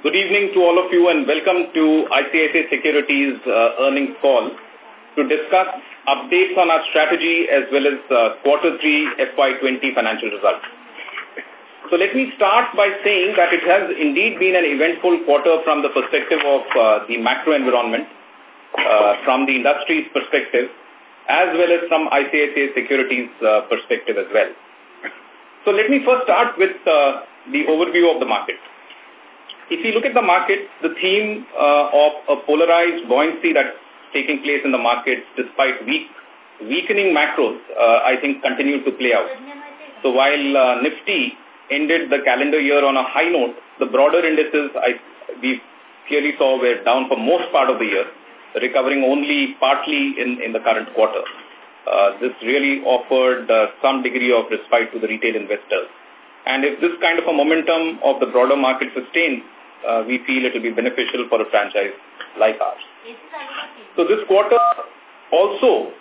Good evening to all of you and welcome to ICICI Securities uh, earnings call to discuss updates on our strategy as well as uh, quarter 3 FY20 financial results. So let me start by saying that it has indeed been an eventful quarter from the perspective of uh, the macro environment, uh, from the industry's perspective, as well as from ICICI Securities uh, perspective as well. So let me first start with uh, the overview of the market. If you look at the market, the theme uh, of a polarized buoyancy that's taking place in the market despite weak, weakening macros, uh, I think continue to play out. So while uh, Nifty ended the calendar year on a high note, the broader indices I, we clearly saw were down for most part of the year, recovering only partly in, in the current quarter. Uh, this really offered uh, some degree of respite to the retail investors. And if this kind of a momentum of the broader market sustains, uh, we feel it will be beneficial for a franchise like ours. So this quarter also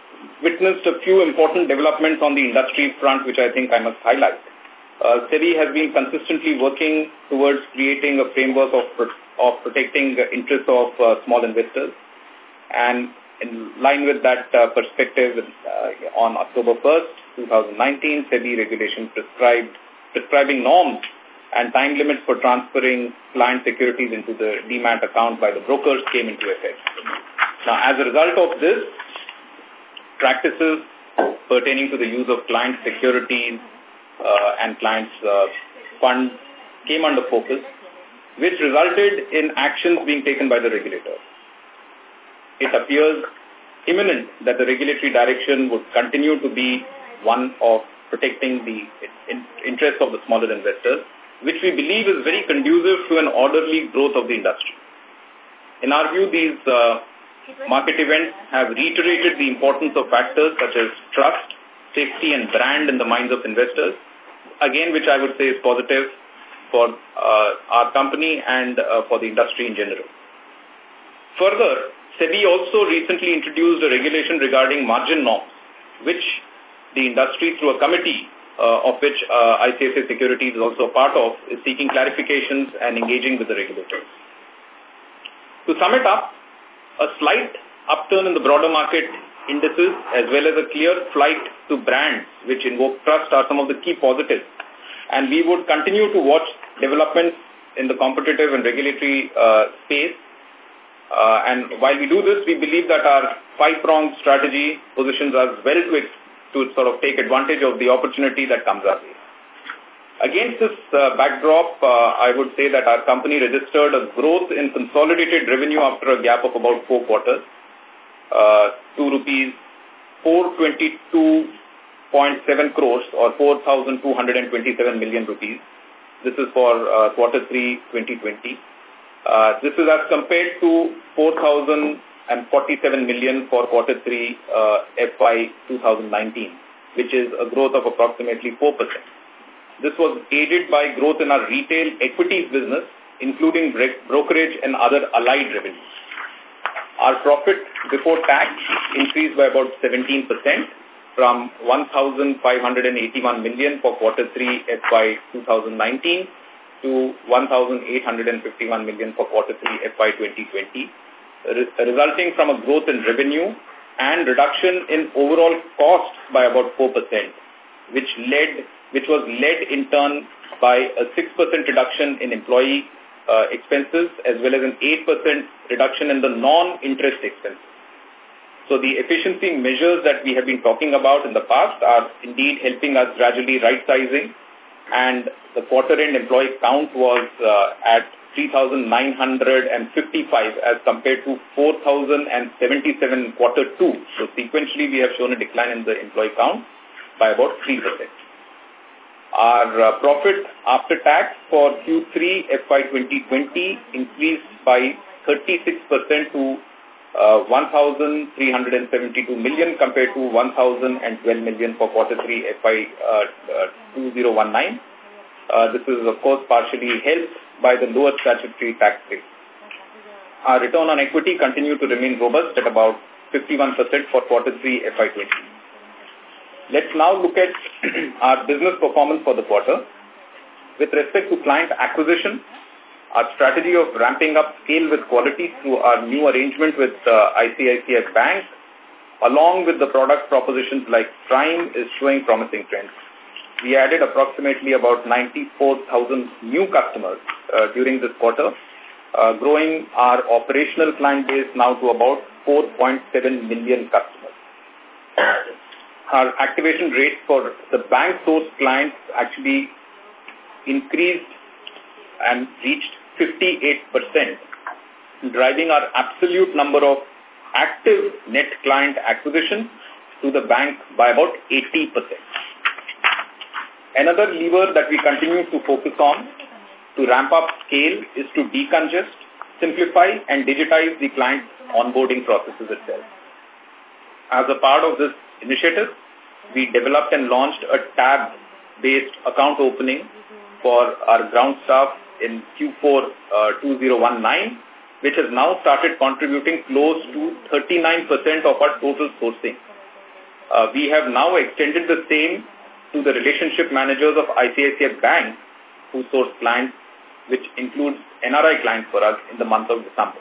witnessed a few important developments on the industry front, which I think I must highlight. Uh, SEBI has been consistently working towards creating a framework of, of protecting the interests of uh, small investors. And in line with that uh, perspective, uh, on October 1st, 2019, SEBI regulation prescribed prescribing norms and time limits for transferring client securities into the demat account by the brokers came into effect. Now, as a result of this, practices pertaining to the use of client securities uh, and clients' uh, funds came under focus, which resulted in actions being taken by the regulator. It appears imminent that the regulatory direction would continue to be one of protecting the interests of the smaller investors which we believe is very conducive to an orderly growth of the industry. In our view, these uh, market events have reiterated the importance of factors such as trust, safety and brand in the minds of investors, again, which I would say is positive for uh, our company and uh, for the industry in general. Further, SEBI also recently introduced a regulation regarding margin norms, which the industry through a committee uh, of which uh, ICICI Securities is also a part of, is seeking clarifications and engaging with the regulators. To sum it up, a slight upturn in the broader market indices as well as a clear flight to brands which invoke trust are some of the key positives. And we would continue to watch developments in the competitive and regulatory uh, space. Uh, and while we do this, we believe that our five-pronged strategy positions us well to to sort of take advantage of the opportunity that comes way. Against this uh, backdrop, uh, I would say that our company registered a growth in consolidated revenue after a gap of about four quarters uh, rupees 422.7 crores or 4,227 million rupees. This is for uh, quarter 3 2020. Uh, this is as compared to 4,000 and 47 million for quarter 3 uh, FY 2019, which is a growth of approximately 4%. This was aided by growth in our retail equities business, including brokerage and other allied revenues. Our profit before tax increased by about 17% from 1,581 million for quarter 3 FY 2019 to 1,851 million for quarter 3 FY 2020 resulting from a growth in revenue and reduction in overall costs by about 4%, which led, which was led in turn by a 6% reduction in employee uh, expenses as well as an 8% reduction in the non-interest expenses. So the efficiency measures that we have been talking about in the past are indeed helping us gradually right-sizing and the quarter-end employee count was uh, at 3,955 as compared to 4,077 in quarter two. So sequentially, we have shown a decline in the employee count by about 3%. Our uh, profit after tax for Q3 FY 2020 increased by 36% to uh, 1,372 million compared to 1,012 million for quarter 3 FY uh, uh, 2019. Uh, this is, of course, partially helped by the lower statutory tax rate. Our return on equity continued to remain robust at about 51% for quarter 3 FY20. Let's now look at our business performance for the quarter. With respect to client acquisition, Our strategy of ramping up scale with quality through our new arrangement with uh, ICICI Bank, along with the product propositions like Prime, is showing promising trends. We added approximately about 94,000 new customers uh, during this quarter, uh, growing our operational client base now to about 4.7 million customers. Our activation rate for the bank source clients actually increased and reached 58%, driving our absolute number of active net client acquisition to the bank by about 80%. Another lever that we continue to focus on to ramp up scale is to decongest, simplify and digitize the client onboarding processes itself. As a part of this initiative, we developed and launched a tab-based account opening for our ground staff in Q4 uh, 2019, which has now started contributing close to 39% of our total sourcing. Uh, we have now extended the same to the relationship managers of ICICI Bank who source clients, which includes NRI clients for us in the month of December.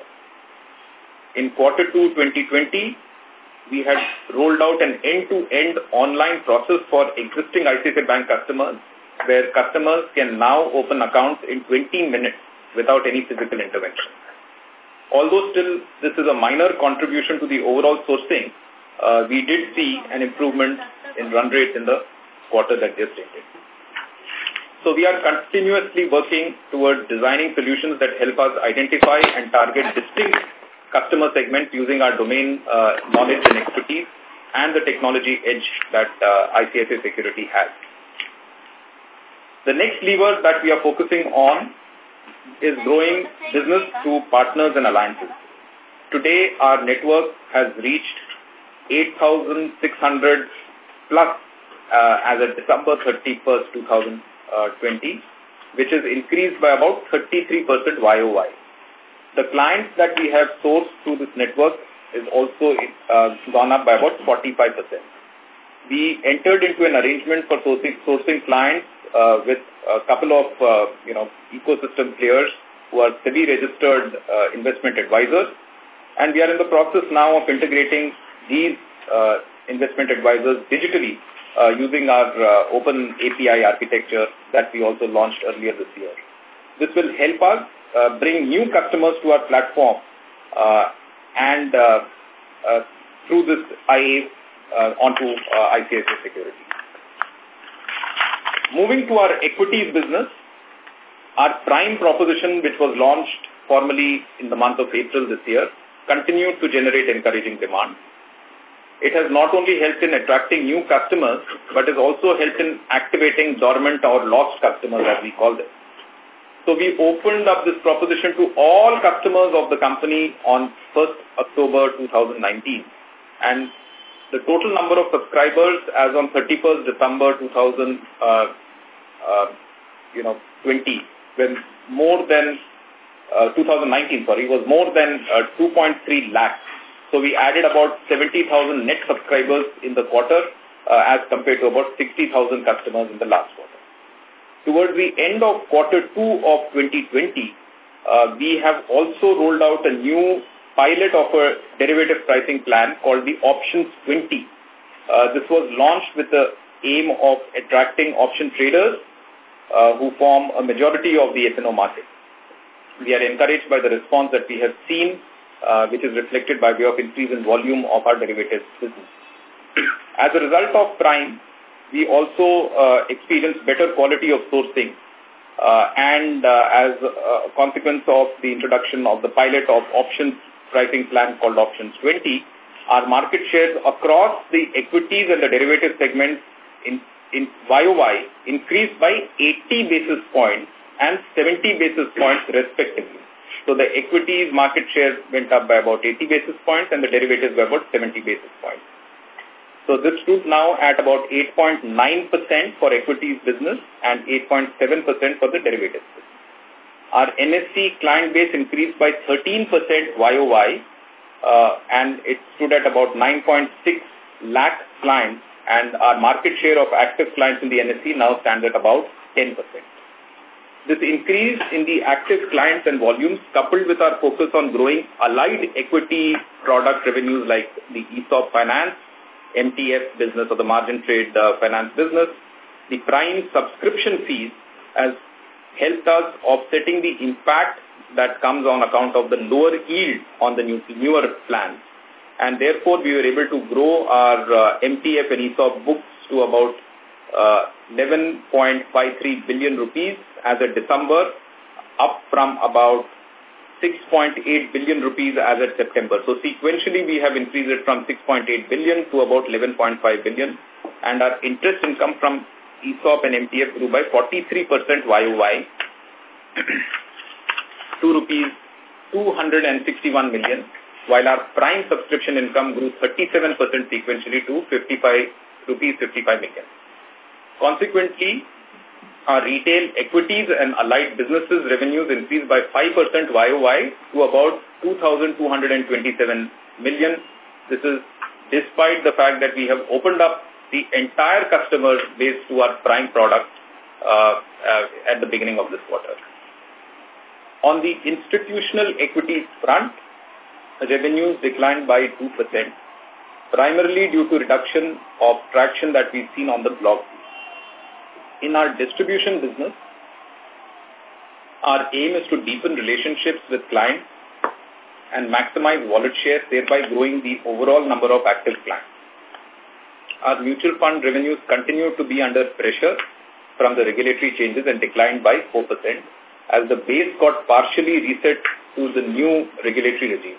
In quarter 2 2020, we had rolled out an end-to-end -end online process for existing ICICI Bank customers where customers can now open accounts in 20 minutes without any physical intervention. Although still this is a minor contribution to the overall sourcing, uh, we did see an improvement in run rates in the quarter that just ended. So we are continuously working towards designing solutions that help us identify and target distinct customer segments using our domain uh, knowledge and expertise and the technology edge that uh, ICICI Security has. The next lever that we are focusing on is growing business through partners and alliances. Today, our network has reached 8,600 plus uh, as of December 31st, 2020, which is increased by about 33% YOY. The clients that we have sourced through this network is also uh, gone up by about 45%. We entered into an arrangement for sourcing, sourcing clients uh, with a couple of, uh, you know, ecosystem players who are SEBI-registered uh, investment advisors. And we are in the process now of integrating these uh, investment advisors digitally uh, using our uh, open API architecture that we also launched earlier this year. This will help us uh, bring new customers to our platform uh, and uh, uh, through this IA uh, onto uh, ICICI Security. Moving to our equities business, our prime proposition, which was launched formally in the month of April this year, continued to generate encouraging demand. It has not only helped in attracting new customers, but has also helped in activating dormant or lost customers, as we call them. So we opened up this proposition to all customers of the company on 1st October 2019. And the total number of subscribers as on 31st December 2000, uh, uh, you know, 20, when more than, uh, 2019, sorry, was more than uh, 2.3 lakhs. So we added about 70,000 net subscribers in the quarter uh, as compared to about 60,000 customers in the last quarter. Towards the end of quarter two of 2020, uh, we have also rolled out a new pilot of a derivative pricing plan called the Options 20. Uh, this was launched with the aim of attracting option traders uh, who form a majority of the F&O market. We are encouraged by the response that we have seen, uh, which is reflected by way of increase in volume of our derivatives business. As a result of Prime, we also uh, experienced better quality of sourcing uh, and uh, as a consequence of the introduction of the pilot of options pricing plan called Options 20, our market shares across the equities and the derivative segments in, in YOY increased by 80 basis points and 70 basis points respectively. So the equities market share went up by about 80 basis points and the derivatives by about 70 basis points. So this stood now at about 8.9% for equities business and 8.7% for the derivatives business. Our NSE client base increased by 13% YOY uh, and it stood at about 9.6 lakh clients and our market share of active clients in the NSE now stands at about 10%. This increase in the active clients and volumes coupled with our focus on growing allied equity product revenues like the ESOP finance, MTF business or the margin trade uh, finance business, the prime subscription fees has helped us offsetting the impact that comes on account of the lower yield on the new, newer plans. And therefore, we were able to grow our uh, MTF and ESOP books to about uh, 11.53 billion rupees as of December, up from about 6.8 billion rupees as of September. So sequentially, we have increased it from 6.8 billion to about 11.5 billion. And our interest income from ESOP and MTF grew by 43% YOY to rupees 261 million, while our prime subscription income grew 37% sequentially to 55 rupees 55 million. Consequently, our retail equities and allied businesses revenues increased by 5% YOY to about 2,227 million. This is despite the fact that we have opened up the entire customer base to our prime product uh, uh, at the beginning of this quarter. On the institutional equities front, revenues declined by 2%, primarily due to reduction of traction that we've seen on the block in our distribution business, our aim is to deepen relationships with clients and maximize wallet share, thereby growing the overall number of active clients. Our mutual fund revenues continue to be under pressure from the regulatory changes and declined by 4% as the base got partially reset to the new regulatory regime.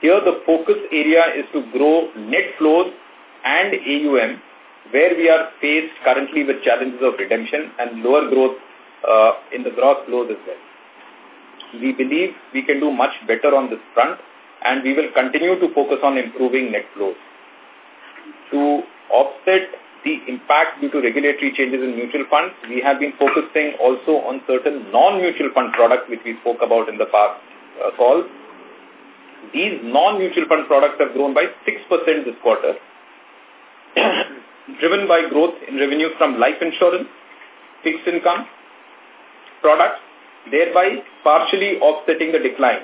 Here, the focus area is to grow net flows and AUM where we are faced currently with challenges of redemption and lower growth uh, in the gross flows as well. We believe we can do much better on this front and we will continue to focus on improving net flows. To offset the impact due to regulatory changes in mutual funds, we have been focusing also on certain non-mutual fund products which we spoke about in the past uh, calls. These non-mutual fund products have grown by 6% this quarter driven by growth in revenue from life insurance, fixed income products, thereby partially offsetting the decline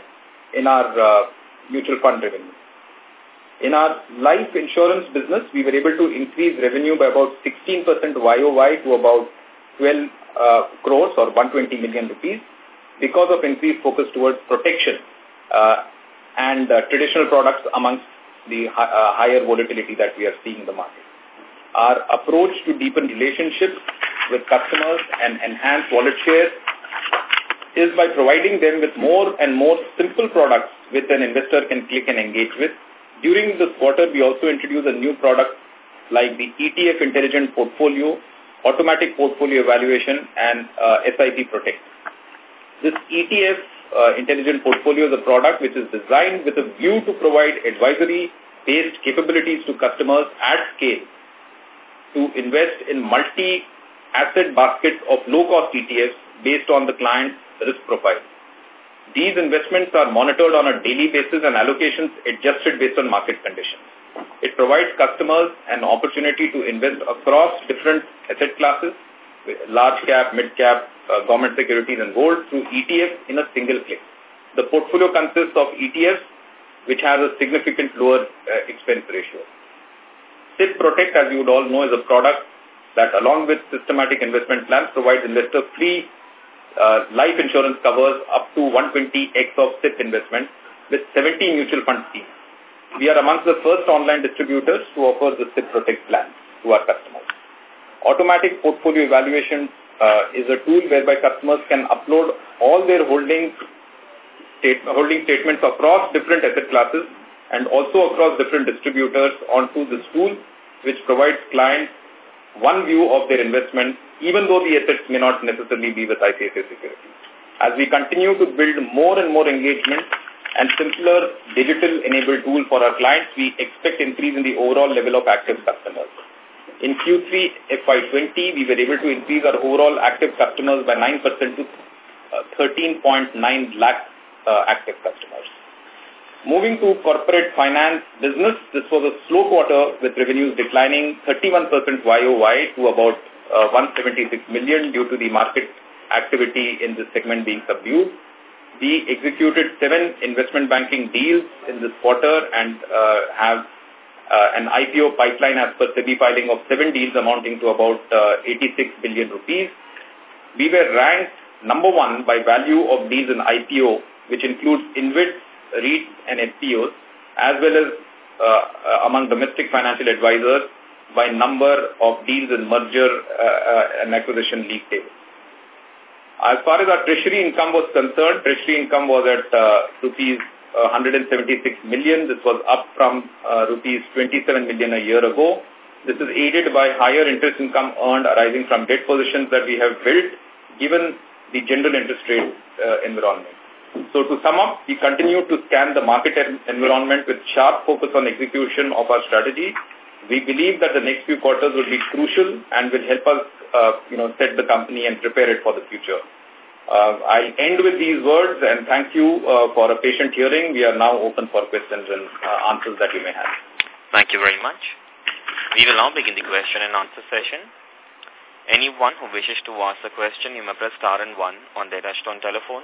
in our uh, mutual fund revenue. In our life insurance business, we were able to increase revenue by about 16% YOY to about 12 uh, crores or 120 million rupees because of increased focus towards protection uh, and uh, traditional products amongst the uh, higher volatility that we are seeing in the market. Our approach to deepen relationships with customers and enhance wallet share is by providing them with more and more simple products which an investor can click and engage with. During this quarter, we also introduced a new product like the ETF Intelligent Portfolio, Automatic Portfolio Evaluation, and uh, SIP Protect. This ETF uh, Intelligent Portfolio is a product which is designed with a view to provide advisory-based capabilities to customers at scale to invest in multi-asset baskets of low-cost ETFs based on the client's risk profile. These investments are monitored on a daily basis and allocations adjusted based on market conditions. It provides customers an opportunity to invest across different asset classes, large cap, mid cap, uh, government securities and gold through ETFs in a single click. The portfolio consists of ETFs which has a significant lower uh, expense ratio. SIP Protect, as you would all know, is a product that along with systematic investment plans provides investor free uh, life insurance covers up to 120x of SIP investment with 70 mutual fund schemes. We are amongst the first online distributors to offer the SIP Protect plan to our customers. Automatic portfolio evaluation uh, is a tool whereby customers can upload all their holdings state, holding statements across different asset classes and also across different distributors onto this tool, which provides clients one view of their investment, even though the assets may not necessarily be with ICICI Securities. As we continue to build more and more engagement and simpler digital-enabled tool for our clients, we expect increase in the overall level of active customers. In Q3 FY20, we were able to increase our overall active customers by 9% to uh, 13.9 lakh uh, active customers. Moving to corporate finance business, this was a slow quarter with revenues declining 31% YOY to about uh, 176 million due to the market activity in this segment being subdued. We executed seven investment banking deals in this quarter and uh, have uh, an IPO pipeline as per SEBI filing of seven deals amounting to about uh, 86 billion rupees. We were ranked number one by value of deals in IPO, which includes InvITs, REITs, and FPOs, as well as uh, among domestic financial advisors by number of deals in merger uh, uh, and acquisition league table. As far as our treasury income was concerned, treasury income was at uh, rupees uh, 176 million. This was up from uh, rupees 27 million a year ago. This is aided by higher interest income earned arising from debt positions that we have built given the general interest rate uh, environment. So to sum up, we continue to scan the market environment with sharp focus on execution of our strategy. We believe that the next few quarters will be crucial and will help us uh, you know, set the company and prepare it for the future. Uh, I'll end with these words and thank you uh, for a patient hearing. We are now open for questions and uh, answers that you may have. Thank you very much. We will now begin the question and answer session. Anyone who wishes to ask a question, you may press star and one on their touchtone telephone.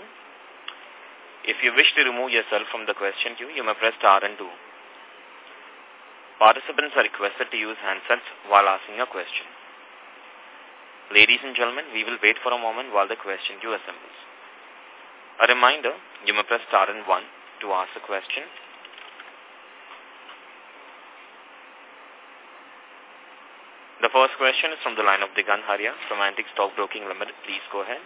If you wish to remove yourself from the question queue, you may press star and two. Participants are requested to use handsets while asking a question. Ladies and gentlemen, we will wait for a moment while the question queue assembles. A reminder, you may press star and one to ask a question. The first question is from the line of Digant Haria from Antique Stock Broking Limited. Please go ahead.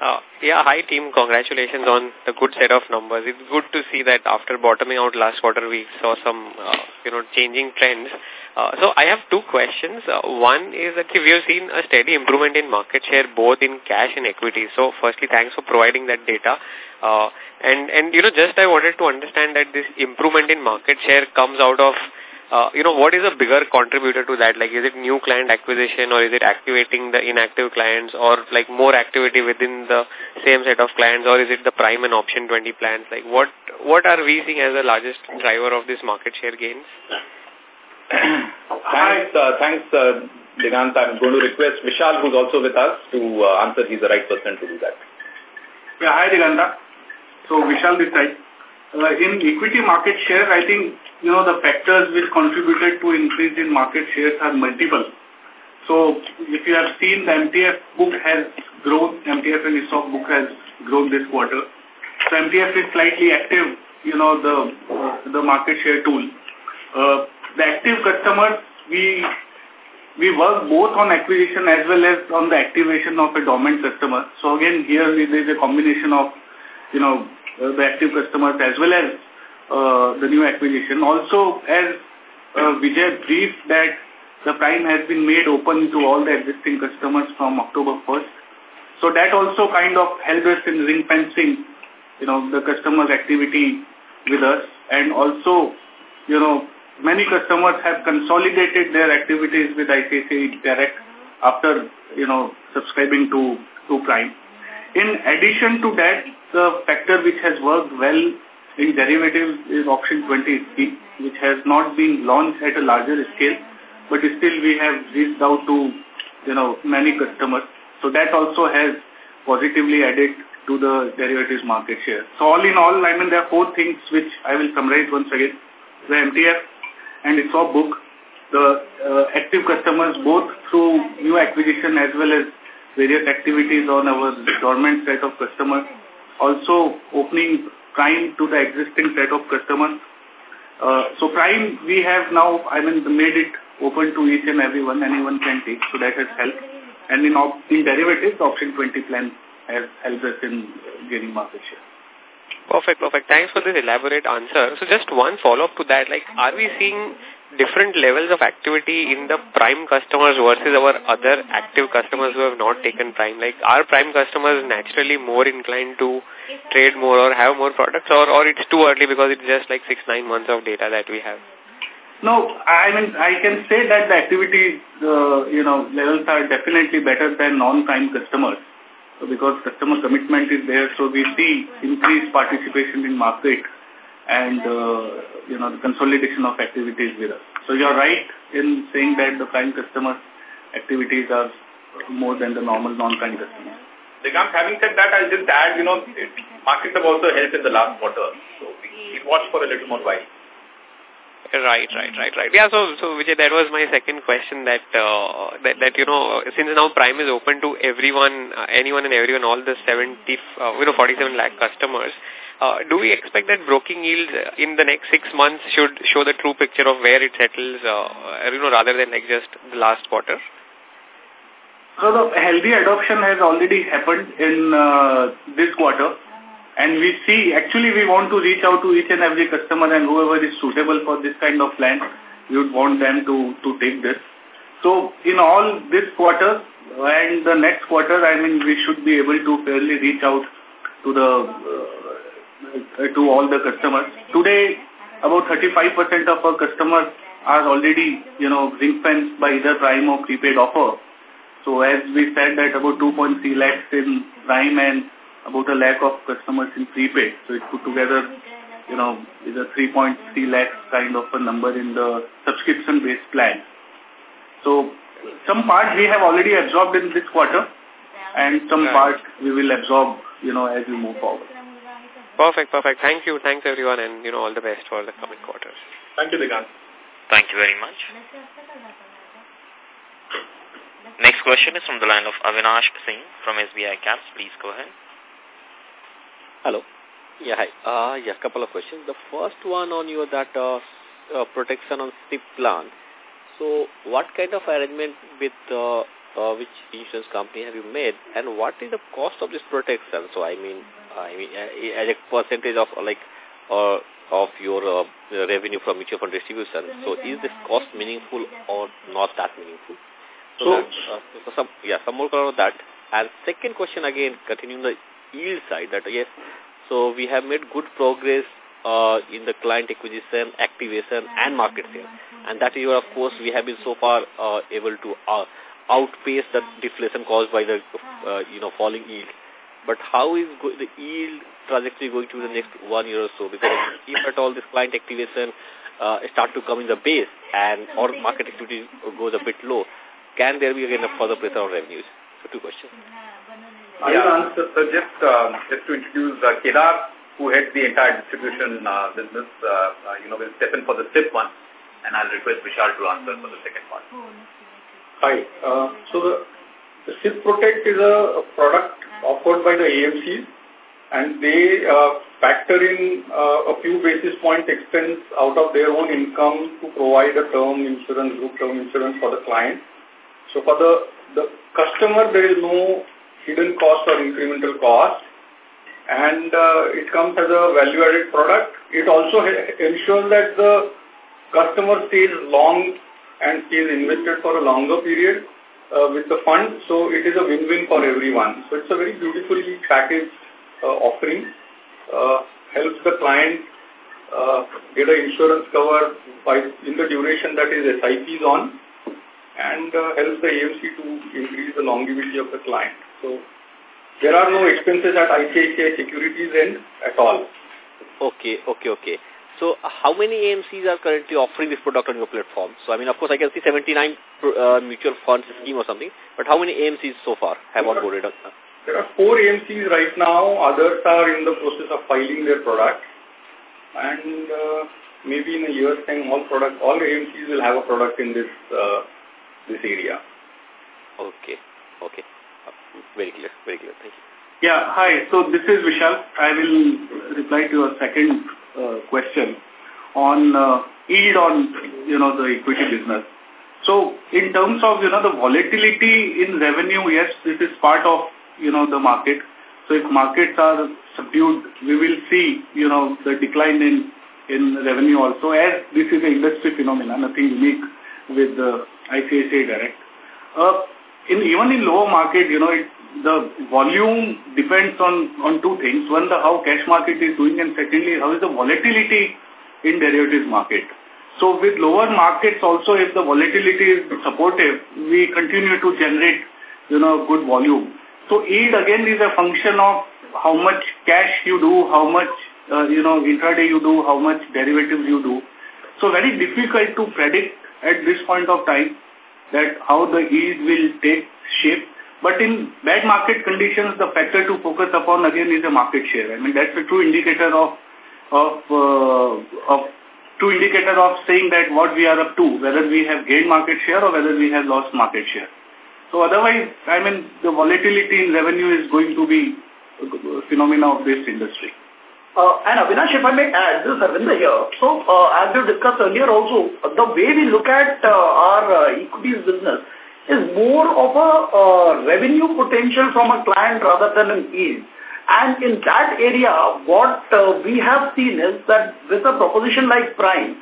Uh, yeah, hi team. Congratulations on the good set of numbers. It's good to see that after bottoming out last quarter, we saw some, uh, you know, changing trends. Uh, so I have two questions. Uh, one is that we have seen a steady improvement in market share both in cash and equity. So firstly, thanks for providing that data. Uh, and, and, you know, just I wanted to understand that this improvement in market share comes out of uh, you know, what is a bigger contributor to that? Like, is it new client acquisition or is it activating the inactive clients or like more activity within the same set of clients or is it the prime and option 20 plans? Like, what what are we seeing as the largest driver of this market share gains? thanks, uh, thanks, uh, Digant. I'm going to request Vishal, who's also with us, to uh, answer. He's the right person to do that. Yeah, hi, Diganta. So, Vishal this side. Uh, in equity market share, I think you know, the factors which contributed to increase in market shares are multiple. So if you have seen the MTF book has grown, MTF and ESOP book has grown this quarter. So MTF is slightly active, you know, the the market share tool. Uh, the active customers, we we work both on acquisition as well as on the activation of a dormant customer. So again, here there is a combination of, you know, uh, the active customers as well as uh, the new acquisition. Also, as uh, Vijay briefed that the Prime has been made open to all the existing customers from October 1st. So that also kind of helped us in ring fencing, you know, the customers' activity with us. And also, you know, many customers have consolidated their activities with ICICI Direct after, you know, subscribing to, to Prime. In addition to that, the factor which has worked well in derivatives is option 20 scheme, which has not been launched at a larger scale, but still we have reached out to, you know, many customers. So that also has positively added to the derivatives market share. So all in all, I mean, there are four things which I will summarize once again. The MTF and ESOP book, the uh, active customers both through new acquisition as well as various activities on our dormant set of customers. Also opening Prime to the existing set of customers. Uh, so Prime, we have now, I mean, made it open to each and everyone, anyone can take, so that has helped. And in, in derivatives, option 20 plan has helped us in gaining market share. Perfect, perfect. Thanks for this elaborate answer. So just one follow-up to that, like, are we seeing different levels of activity in the prime customers versus our other active customers who have not taken prime? Like, are prime customers naturally more inclined to trade more or have more products or, or it's too early because it's just like six, nine months of data that we have? No, I mean, I can say that the activity, uh, you know, levels are definitely better than non-prime customers because customer commitment is there. So we see increased participation in market and, uh, you know, the consolidation of activities with us. So you're right in saying that the prime customer activities are more than the normal non-prime customers. Digant, having said that, I'll just add, you know, markets have also helped in the last quarter. So we, we watch for a little more while. Right, right, right, right. Yeah, so, so Vijay, that was my second question that, uh, that, that, you know, since now Prime is open to everyone, uh, anyone and everyone, all the 70, uh, you know, 47 lakh customers, uh, do we expect that broking yields in the next six months should show the true picture of where it settles, uh, you know, rather than like just the last quarter? So the healthy adoption has already happened in uh, this quarter. And we see, actually we want to reach out to each and every customer and whoever is suitable for this kind of plan, we would want them to, to take this. So in all this quarter and the next quarter, I mean, we should be able to fairly reach out to the, uh, Uh, to all the customers. Today, about 35% of our customers are already, you know, ring-fenced by either prime or prepaid offer. So as we said that about 2.3 lakhs in prime and about a lakh of customers in prepaid. So it put together, you know, is a 3.3 lakhs kind of a number in the subscription-based plan. So some part we have already absorbed in this quarter and some part we will absorb, you know, as we move forward. Perfect, perfect. Thank you. Thanks everyone and, you know, all the best for the coming quarters. Thank you, Digant. Thank you very much. Next question is from the line of Avinash Singh from SBI Caps. Please go ahead. Hello. Yeah, hi. Uh, yeah, couple of questions. The first one on your that uh, uh, protection on SIP plan. So, what kind of arrangement with uh, uh, which insurance company have you made, and what is the cost of this protection? So, I mean, I mean, uh, as a percentage of like uh, of your uh, revenue from mutual fund distribution. So, is this cost meaningful or not that meaningful? So, so, uh, so some yeah, some more color on that. And second question again, continuing the yield side that yes, so we have made good progress uh, in the client acquisition, activation and market share. And that is of course we have been so far uh, able to uh, outpace the deflation caused by the uh, you know falling yield. But how is the yield trajectory going to be the next one year or so? Because if at all this client activation uh, start to come in the base and or market activity goes a bit low, can there be again a further pressure on revenues? So two questions. I will answer. So just, uh, just to introduce uh, Kedar, who heads the entire distribution uh, business, uh, uh, you know, will step in for the SIP one, and I'll request Vishal to answer for the second part. Hi. Uh, so the, the SIP Protect is a, a product offered by the AMCs, and they uh, factor in uh, a few basis point expense out of their own income to provide a term insurance, group term insurance for the client. So for the, the customer, there is no hidden cost or incremental cost and uh, it comes as a value-added product. It also ensures that the customer stays long and stays invested for a longer period uh, with the fund. So it is a win-win for everyone. So it's a very beautifully packaged uh, offering. Uh, helps the client uh, get an insurance cover by in the duration that is SIP is on and uh, helps the AMC to increase the longevity of the client. So there are no expenses at ICICI Securities end at all. Okay, okay, okay. So how many AMCs are currently offering this product on your platform? So I mean, of course, I can see 79 uh, mutual funds scheme or something, but how many AMCs so far have there onboarded? Are, there are four AMCs right now. Others are in the process of filing their product. And uh, maybe in a year's time, all product, all AMCs will have a product in this, uh, this area. Okay, okay. Very clear. Very clear. Thank you. Yeah. Hi. So this is Vishal. I will reply to your second uh, question on uh, yield on, you know, the equity business. So in terms of, you know, the volatility in revenue, yes, this is part of, you know, the market. So if markets are subdued, we will see, you know, the decline in, in revenue also as this is an industry phenomenon, nothing unique with the ICICI Direct. Uh, in even in lower market, you know, it, the volume depends on, on two things. One, the how cash market is doing and secondly, how is the volatility in derivatives market. So with lower markets also, if the volatility is supportive, we continue to generate, you know, good volume. So yield again is a function of how much cash you do, how much, uh, you know, intraday you do, how much derivatives you do. So very difficult to predict at this point of time that how the yield will take shape. But in bad market conditions, the factor to focus upon again is the market share. I mean, that's a true indicator of of uh, of true indicator of saying that what we are up to, whether we have gained market share or whether we have lost market share. So otherwise, I mean, the volatility in revenue is going to be a phenomena of this industry. Uh, and Avinash, if I may add, this is Harvinder here. So, uh, as we discussed earlier also, the way we look at uh, our uh, equities business is more of a uh, revenue potential from a client rather than an yield. And in that area, what uh, we have seen is that with a proposition like Prime,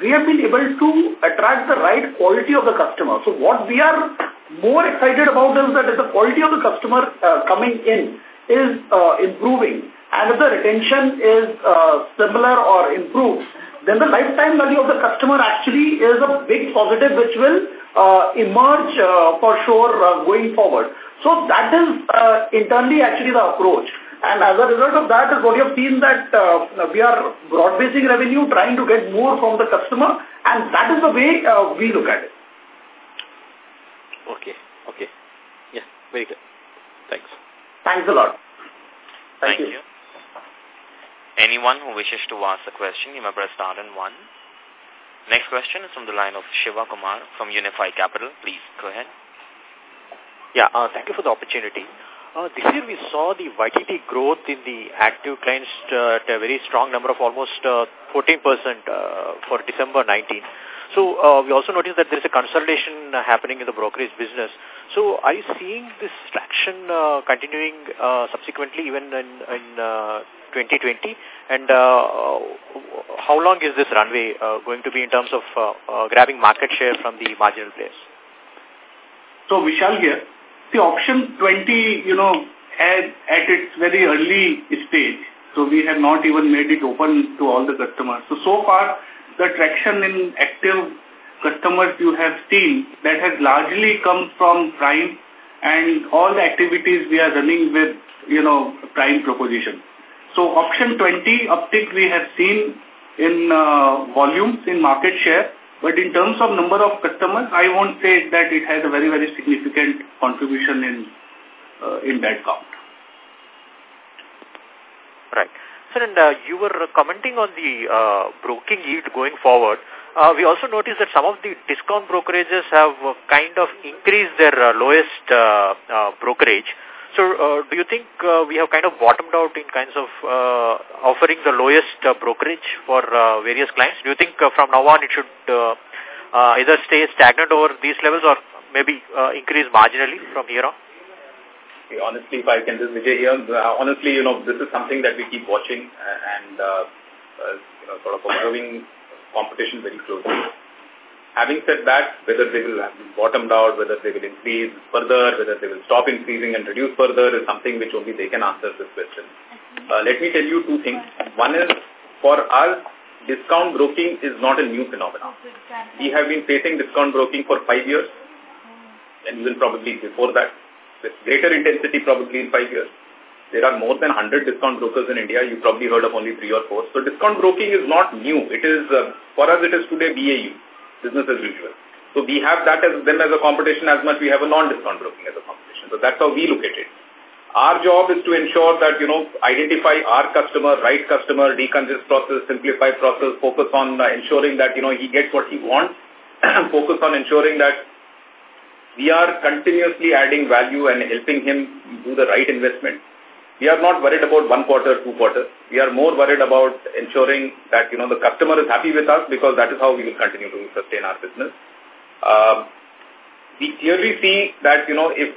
we have been able to attract the right quality of the customer. So what we are more excited about is that the quality of the customer uh, coming in is uh, improving and if the retention is uh, similar or improved, then the lifetime value of the customer actually is a big positive which will uh, emerge uh, for sure uh, going forward. So that is uh, internally actually the approach. And as a result of that is what you have seen that uh, we are broad-basing revenue, trying to get more from the customer, and that is the way uh, we look at it. Okay, okay. Yeah, very good. Thanks. Thanks a lot. Thank, Thank you. you. Anyone who wishes to ask a question, you may press star and one. Next question is from the line of Shiva Kumar from Unifi Capital. Please go ahead. Yeah, uh, thank you for the opportunity. Uh, this year we saw the YTD growth in the active clients uh, at a very strong number of almost 14% uh, uh, for December 19. So uh, we also noticed that there is a consolidation uh, happening in the brokerage business. So are you seeing this traction uh, continuing uh, subsequently even in, in uh, 2020? And uh, how long is this runway uh, going to be in terms of uh, grabbing market share from the marginal players? So Vishal here. The option 20, you know, at, at its very early stage, so we have not even made it open to all the customers. So, so far, the traction in active customers you have seen, that has largely come from Prime and all the activities we are running with, you know, Prime proposition. So option 20 uptick we have seen in uh, volumes, in market share, but in terms of number of customers, I won't say that it has a very, very significant contribution in uh, in that count. Right. Sir, and uh, you were commenting on the uh, broking yield going forward. Uh, we also noticed that some of the discount brokerages have uh, kind of increased their uh, lowest uh, brokerage. So uh, do you think uh, we have kind of bottomed out in kinds of uh, offering the lowest uh, brokerage for uh, various clients? Do you think uh, from now on it should uh, uh, either stay stagnant over these levels or maybe uh, increase marginally from here on? Honestly, if I can just Vijay here, uh, honestly, you know, this is something that we keep watching and, uh, uh, you know, sort of observing competition very closely. Having said that, whether they will bottom bottomed out, whether they will increase further, whether they will stop increasing and reduce further is something which only they can answer this question. Uh, let me tell you two things. One is, for us, discount broking is not a new phenomenon. We have been facing discount broking for five years, and even probably before that, with greater intensity probably in five years. There are more than 100 discount brokers in India. You probably heard of only three or four. So discount broking is not new. It is, uh, for us, it is today BAU business as usual. So we have that as them as a competition as much we have a non-discount broking as a competition. So that's how we look at it. Our job is to ensure that, you know, identify our customer, right customer, decongest process, simplify process, focus on uh, ensuring that, you know, he gets what he wants, focus on ensuring that we are continuously adding value and helping him do the right investment we are not worried about one quarter, two quarters. We are more worried about ensuring that, you know, the customer is happy with us because that is how we will continue to sustain our business. Uh, we clearly see that, you know, if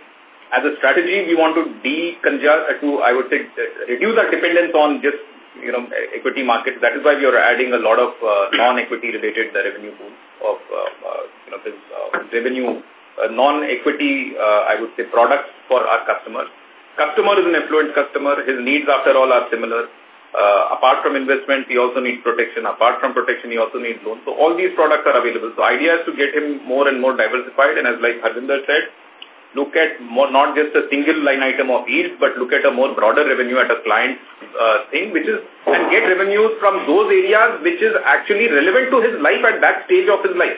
as a strategy we want to decongest, to, I would say, reduce our dependence on just, you know, equity markets. That is why we are adding a lot of uh, non-equity related the revenue pool of, uh, uh, you know, this uh, revenue, uh, non-equity, uh, I would say, products for our customers. Customer is an affluent customer. His needs, after all, are similar. Uh, apart from investment, he also needs protection. Apart from protection, he also needs loans. So all these products are available. So idea is to get him more and more diversified. And as like Harvinder said, look at more not just a single line item of yield, but look at a more broader revenue at a client uh, thing, which is and get revenues from those areas which is actually relevant to his life at that stage of his life.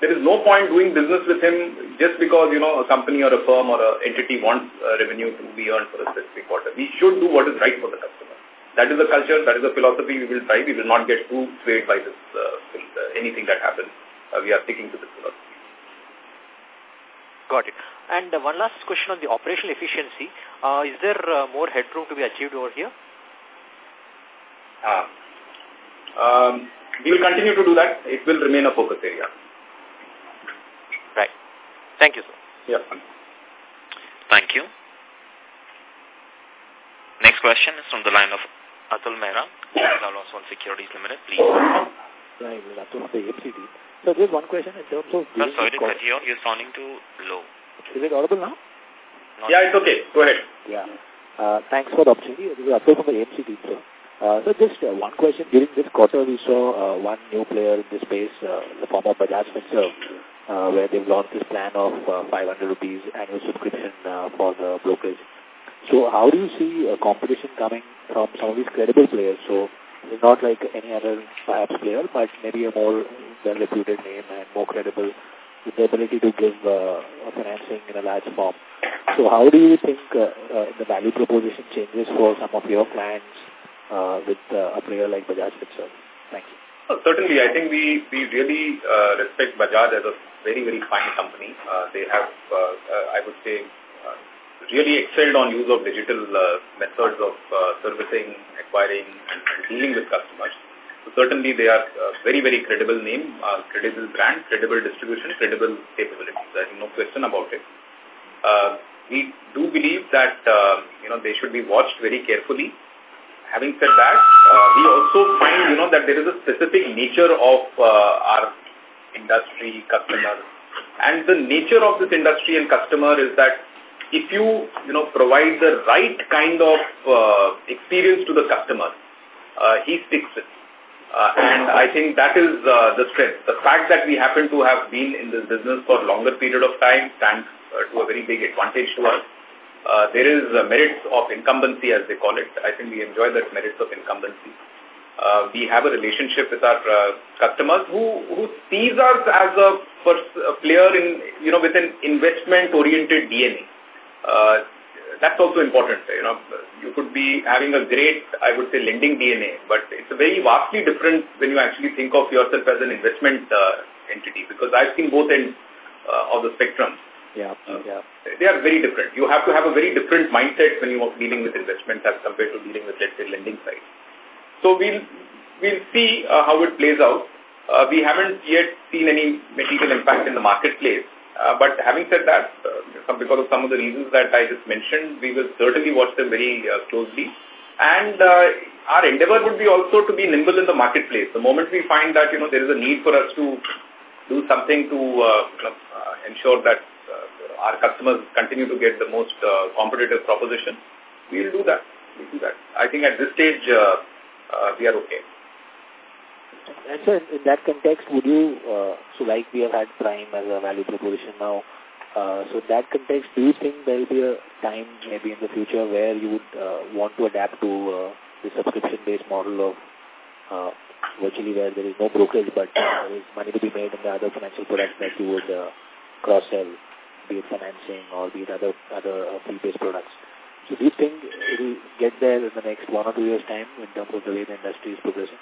There is no point doing business with him just because, you know, a company or a firm or an entity wants uh, revenue to be earned for a specific quarter. We should do what is right for the customer. That is the culture, that is the philosophy we will try. We will not get too swayed by this, uh, anything that happens. Uh, we are sticking to this philosophy. Got it. And uh, one last question on the operational efficiency. Uh, is there uh, more headroom to be achieved over here? Uh, um, we will continue to do that. It will remain a focus area. Right. Thank you, sir. Yeah. Thank you. Next question is from the line of Atul Mehra, Oswal Securities Limited. Please. Right, Atul from the AMC. So there's one question in terms of... Sir, sorry to cut you off. You're sounding too low. Is it audible now? Not yeah, it's okay. Go ahead. Yeah. Uh, thanks for the opportunity. This is Atul from the AMC team, sir. Uh, so just uh, one question. During this quarter, we saw uh, one new player in this space, uh, the form of Bajaj Finserv, uh, where they've launched this plan of uh, 500 rupees annual subscription uh, for the brokerage. So how do you see uh, competition coming from some of these credible players? So it's not like any other perhaps player, but maybe a more well-reputed name and more credible with the ability to give uh, financing in a large form. So how do you think uh, uh, the value proposition changes for some of your clients uh, with uh, a player like Bajaj Finserv? Thank you. Certainly, I think we, we really uh, respect Bajaj as a very, very fine company. Uh, they have, uh, uh, I would say, uh, really excelled on use of digital uh, methods of servicing, acquiring, and, and dealing with customers. So certainly they are very, very credible name, credible brand, credible distribution, credible capabilities. There is no question about it. We do believe that, you know, they should be watched very carefully having said that, uh, we also find, you know, that there is a specific nature of uh, our industry, customer. And the nature of this industry and customer is that if you, you know, provide the right kind of uh, experience to the customer, uh, he sticks with uh, and I think that is uh, the strength. The fact that we happen to have been in this business for a longer period of time stands to a very big advantage to us. Uh, there is uh, merits of incumbency, as they call it. I think we enjoy that merits of incumbency. Uh, we have a relationship with our uh, customers who, who sees us as a, a player in, you know, with an investment-oriented DNA. Uh, that's also important. You know, you could be having a great, I would say, lending DNA, but it's a very vastly different when you actually think of yourself as an investment uh, entity because I've seen both ends uh, of the spectrum. Yeah, uh, yeah. They are very different. You have to have a very different mindset when you are dealing with investments as compared to dealing with, let's say, lending side. So we'll, we'll see uh, how it plays out. Uh, we haven't yet seen any material impact in the marketplace. Uh, but having said that, uh, because of some of the reasons that I just mentioned, we will certainly watch them very uh, closely. And uh, our endeavor would be also to be nimble in the marketplace. The moment we find that, you know, there is a need for us to do something to uh, uh, ensure that our customers continue to get the most uh, competitive proposition, we'll do that. We'll do that. I think at this stage, uh, uh, we are okay. And so in, that context, would you, uh, so like we have had Prime as a value proposition now, uh, so in that context, do you think there will be a time maybe in the future where you would uh, want to adapt to uh, the subscription-based model of uh, virtually where there is no brokerage but uh, there is money to be made in the other financial products that you would uh, cross-sell, be it financing or be it other, other uh, fee-based products. So do you think it will get there in the next one or two years' time in terms of the way the industry is progressing?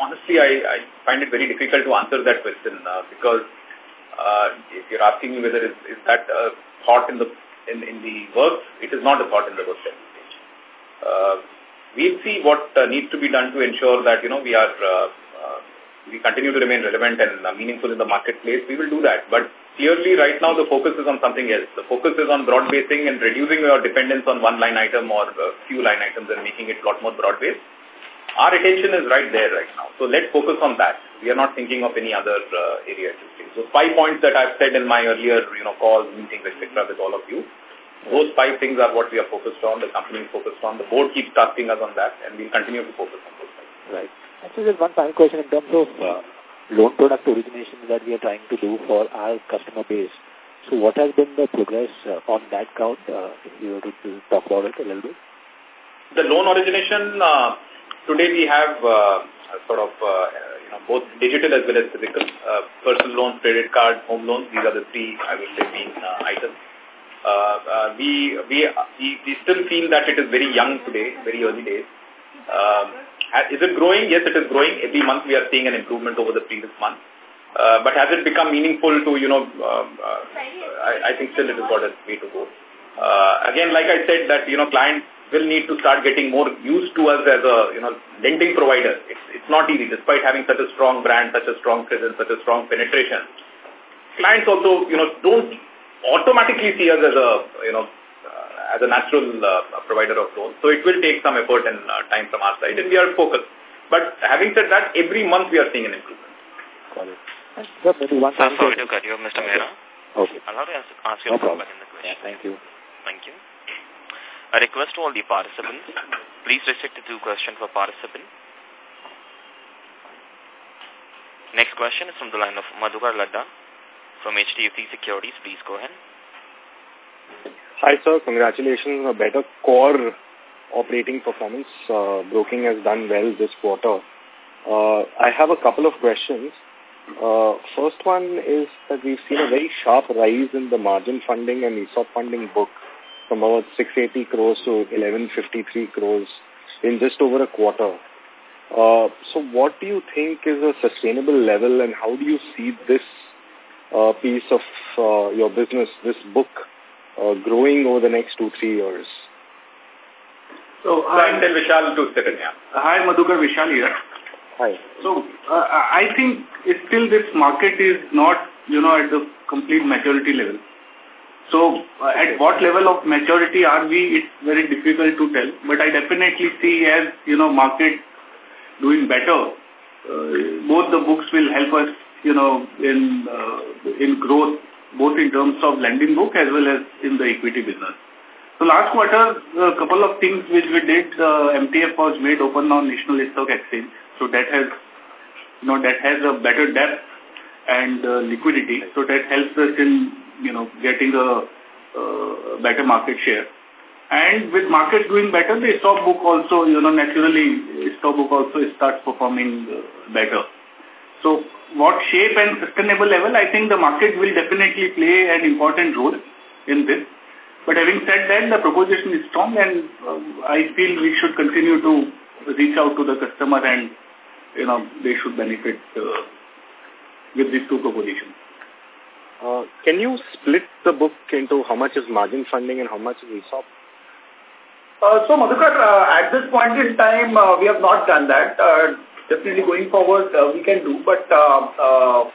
honestly, I, I find it very difficult to answer that question uh, because uh, if you're asking me whether is, is that a thought in the in, in the works, it is not a thought in the works. Uh, we'll see what uh, needs to be done to ensure that you know we are uh, uh, we continue to remain relevant and meaningful in the marketplace. We will do that, but clearly right now the focus is on something else. The focus is on broad basing and reducing your dependence on one line item or few line items and making it a lot more broad based our attention is right there right now. So let's focus on that. We are not thinking of any other uh, area. So five points that I've said in my earlier, you know, calls, meetings, etc. with all of you. Those five things are what we are focused on, the company is focused on, the board keeps tasking us on that, and we'll continue to focus on those things. Right. So just one final question in terms of uh, loan product origination that we are trying to do for our customer base. So what has been the progress uh, on that count, uh, if you were to, talk about it a little bit? The loan origination, uh, Today we have uh, sort of, uh, you know, both digital as well as physical. Uh, personal loans, credit card, home loans, these are the three, I would say, main uh, items. Uh, uh, we, we, we, we still feel that it is very young today, very early days. Um, is it growing? Yes, it is growing. Every month we are seeing an improvement over the previous month. Uh, but has it become meaningful to, you know, um, uh, I, I think still it has got a way to go. Uh, again, like I said, that, you know, clients will need to start getting more used to us as a, you know, lending provider. It's, it's not easy, despite having such a strong brand, such a strong presence, such a strong penetration. Clients also, you know, don't automatically see us as a, you know, as a natural uh, provider of loans. So it will take some effort and uh, time from our side, and we are focused. But having said that, every month we are seeing an improvement. Got it. Sir, maybe one I'm sorry to cut you, Mr. Mehra. Okay. Allow me to ask, ask you No a problem. in the question. Yeah, thank you. Thank you. A request to all the participants. Please restrict to two questions per participant. Next question is from the line of Madhukar Ladha from HDFC Securities. Please go ahead. Hi, sir. Congratulations on a better core operating performance. Uh, broking has done well this quarter. Uh, I have a couple of questions. Uh, first one is that we've seen a very sharp rise in the margin funding and ESOP funding book from about 680 crores to 1153 crores in just over a quarter. Uh, so what do you think is a sustainable level and how do you see this uh, piece of uh, your business, this book, uh, growing over the next two, three years? So, So I'll hi, tell Vishal to step in, yeah. hi Madhukar Vishal here. Hi. So uh, I think it's still this market is not, you know, at the complete maturity level. So uh, at what level of maturity are we, it's very difficult to tell. But I definitely see as, you know, market doing better, uh, both the books will help us, you know, in, uh, in growth, both in terms of lending book as well as in the equity business. So last quarter, a couple of things which we did, uh, MTF was made open on National Stock Exchange. So that has, you know, that has a better depth and uh, liquidity. So that helps us in, you know, getting a uh, better market share. And with market doing better, the stock book also, you know, naturally, stock book also starts performing uh, better. So what shape and sustainable level, I think the market will definitely play an important role in this. But having said that, the proposition is strong and um, I feel we should continue to reach out to the customer and, you know, they should benefit uh, with these two propositions. Uh, can you split the book into how much is margin funding and how much is ESOP? Uh, so, Madhukar, uh, at this point in time, uh, we have not done that. Uh, definitely going forward, uh, we can do. But uh, uh,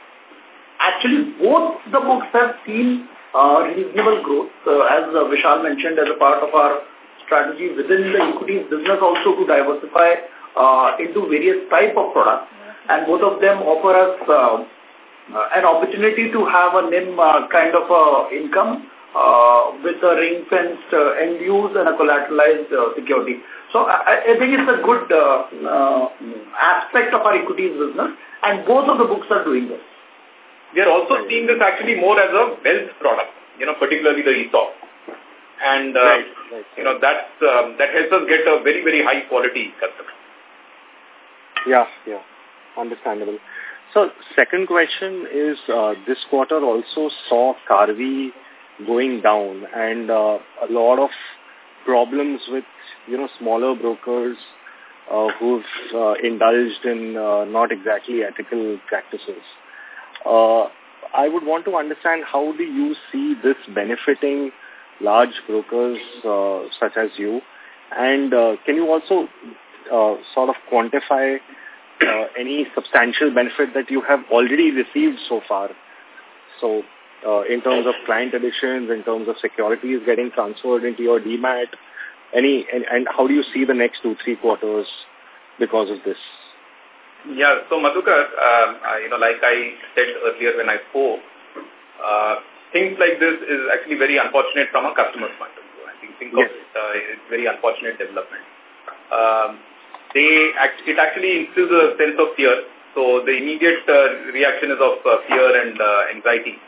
actually, both the books have seen uh, reasonable growth, uh, as uh, Vishal mentioned, as a part of our strategy within the equities business also to diversify uh, into various type of products. And both of them offer us an opportunity to have a NIM uh, kind of uh, income uh, with a ring-fenced uh, end use and a collateralized uh, security. So I, I think it's a good uh, uh, aspect of our equities business and both of the books are doing this. We are also seeing this actually more as a wealth product, you know, particularly the ESOP. And, uh, Right, right, you know, that's, um, that helps us get a very, very high quality customer. Yeah, yeah. Understandable. So second question is uh, this quarter also saw Karvy going down and uh, a lot of problems with, you know, smaller brokers uh, who've uh, indulged in uh, not exactly ethical practices. Uh, I would want to understand how do you see this benefiting large brokers uh, such as you and uh, can you also uh, sort of quantify uh, any substantial benefit that you have already received so far. So uh, in terms of client additions, in terms of securities getting transferred into your demat, any and, and how do you see the next two, three quarters because of this? Yeah, so Madhukar, um, uh, you know, like I said earlier when I spoke, uh, things like this is actually very unfortunate from a customer's point of view. I think, think Yes. of it, uh, it's very unfortunate development. Um, they act, it actually instills a sense of fear. So the immediate uh, reaction is of uh, fear and uh, anxiety.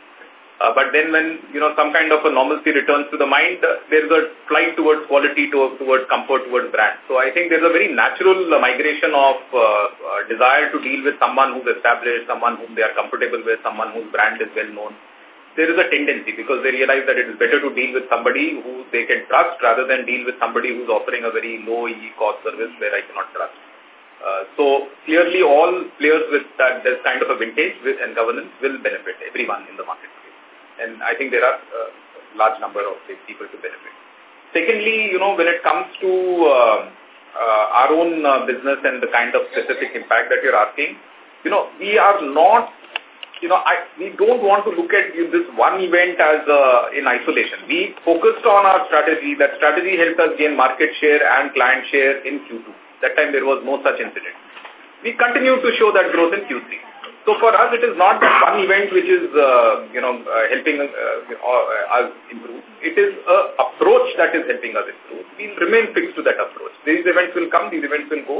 Uh, but then when, you know, some kind of a normalcy returns to the mind, uh, there's a flight towards quality, to, towards comfort, towards brand. So I think there's a very natural uh, migration of uh, uh, desire to deal with someone who's established, someone whom they are comfortable with, someone whose brand is well known. There is a tendency because they realize that it is better to deal with somebody who they can trust rather than deal with somebody who's offering a very low EE cost service where I cannot trust. So clearly all players with that this kind of a vintage with and governance will benefit everyone in the market. And I think there are a large number of people to benefit. Secondly, you know, when it comes to uh, uh, our own uh, business and the kind of specific impact that you're asking, you know, we are not, you know, I, we don't want to look at this one event as uh, in isolation. We focused on our strategy. That strategy helped us gain market share and client share in Q2. That time there was no such incident. We continue to show that growth in Q3. So for us, it is not one event which is, uh, you know, uh, helping uh, uh, us improve. It is a approach that is helping us improve. We'll remain fixed to that approach. These events will come, these events will go.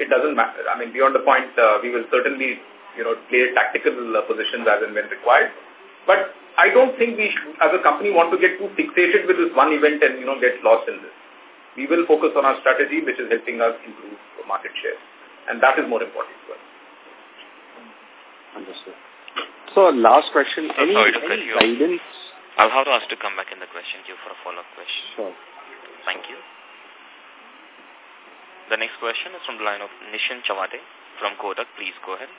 It doesn't matter. I mean, beyond the point, uh, we will certainly, you know, play tactical uh, positions as and when required. But I don't think we, should, as a company, want to get too fixated with this one event and, you know, get lost in this. We will focus on our strategy, which is helping us improve market share. And that is more important to us. Understood. So last question, So any, sorry to any guidance? I'll have to ask to come back in the question queue for a follow-up question. Sure. Thank you. The next question is from the line of Nishin Chawathe from Kotak. Please go ahead.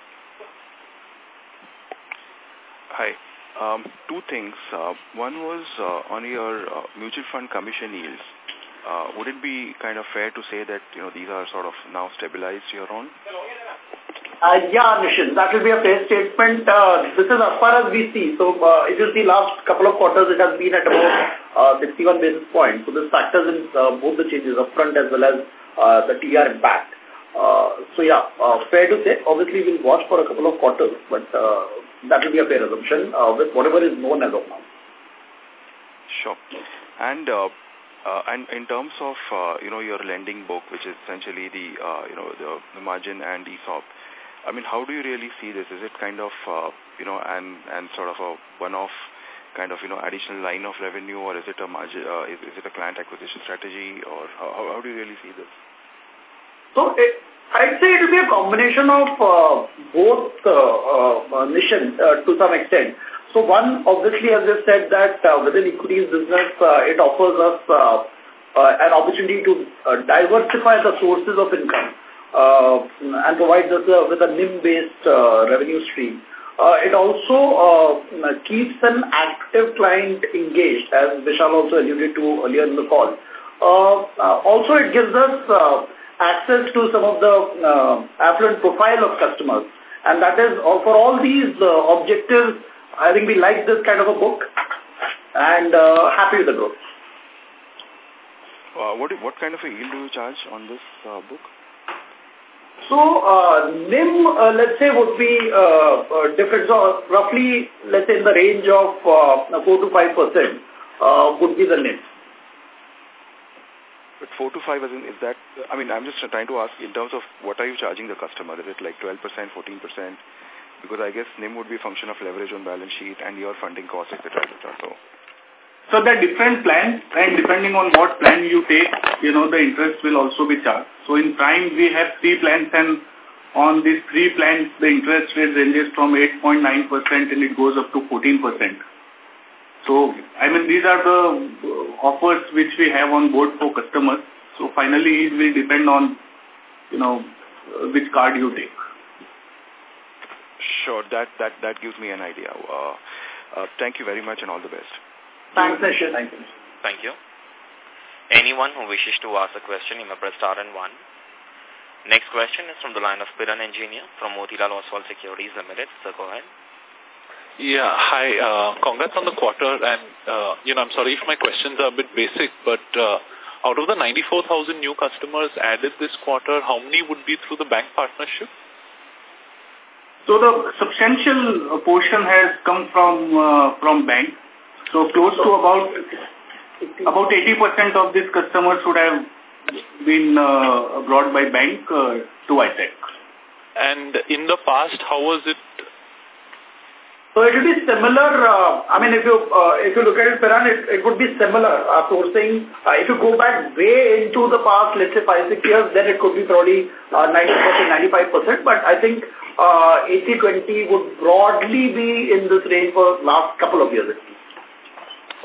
Hi. Um, two things. Uh, one was uh, on your uh, mutual fund commission yields. Uh, would it be kind of fair to say that you know these are sort of now stabilized here on? Uh, yeah, Nishin, that will be a fair statement. Uh, this is as far as we see. So, uh, if you see last couple of quarters, it has been at about uh, 61 basis points. So, this factors in uh, both the changes upfront as well as uh, the TR impact. Uh, so, yeah, uh, fair to say. Obviously, we'll watch for a couple of quarters, but uh, that will be a fair assumption uh, with whatever is known as of now. Sure. And uh, uh, and in terms of uh, you know your lending book, which is essentially the uh, you know the, the margin and ESOP, I mean, how do you really see this? Is it kind of uh, you know and and sort of a one-off kind of you know additional line of revenue, or is it a margin? Uh, is, is it a client acquisition strategy, or how, how do you really see this? So, it, I'd say it will be a combination of uh, both uh, uh, Nishan uh, to some extent. So one, obviously, as I said, that uh, within equities business, uh, it offers us uh, uh, an opportunity to uh, diversify the sources of income and provides us uh, with a NIM-based uh, revenue stream. Uh, it also uh, keeps an active client engaged, as Vishal also alluded to earlier in the call. Uh, uh, also, it gives us uh, access to some of the uh, affluent profile of customers. And that is, uh, for all these uh, objectives, I think we like this kind of a book and uh, happy with the growth. Uh, what what kind of a yield do you charge on this uh, book? So, uh, NIM, uh, let's say, would be uh, uh, different. So, roughly, let's say, in the range of uh, 4 to 5% uh, would be the NIM. But 4 to 5, as in, is that, I mean, I'm just trying to ask in terms of what are you charging the customer? Is it like 12%, 14%? Because I guess NIM would be a function of leverage on balance sheet and your funding costs, etc. etc. So, So there are different plans and depending on what plan you take, you know, the interest will also be charged. So in Prime, we have three plans and on these three plans, the interest rate ranges from 8.9% and it goes up to 14%. So, I mean, these are the offers which we have on board for customers. So finally, it will depend on, you know, which card you take. sure, that, that, that gives me an idea. Uh, uh, thank you very much and all the best. Thanks, Nishin. Thank you. Thank you. Anyone who wishes to ask a question, you may press star and one. Next question is from the line of Piran Engineer from Motilal Oswal Securities Limited. So go ahead. Yeah, hi. Uh, congrats on the quarter. And, uh, you know, I'm sorry if my questions are a bit basic, but uh, out of the 94,000 new customers added this quarter, how many would be through the bank partnership? So the substantial portion has come from uh, from bank. So close to about about 80% of these customers would have been uh, brought by bank uh, to ISEC. And in the past, how was it? So it will be similar, uh, I mean, if you uh, if you look at it, Piran, it, it would be similar uh, sourcing. Uh, if you go back way into the past, let's say five, six years, then it could be probably uh, 90%, 95%. But I think uh, 80-20 would broadly be in this range for last couple of years at least.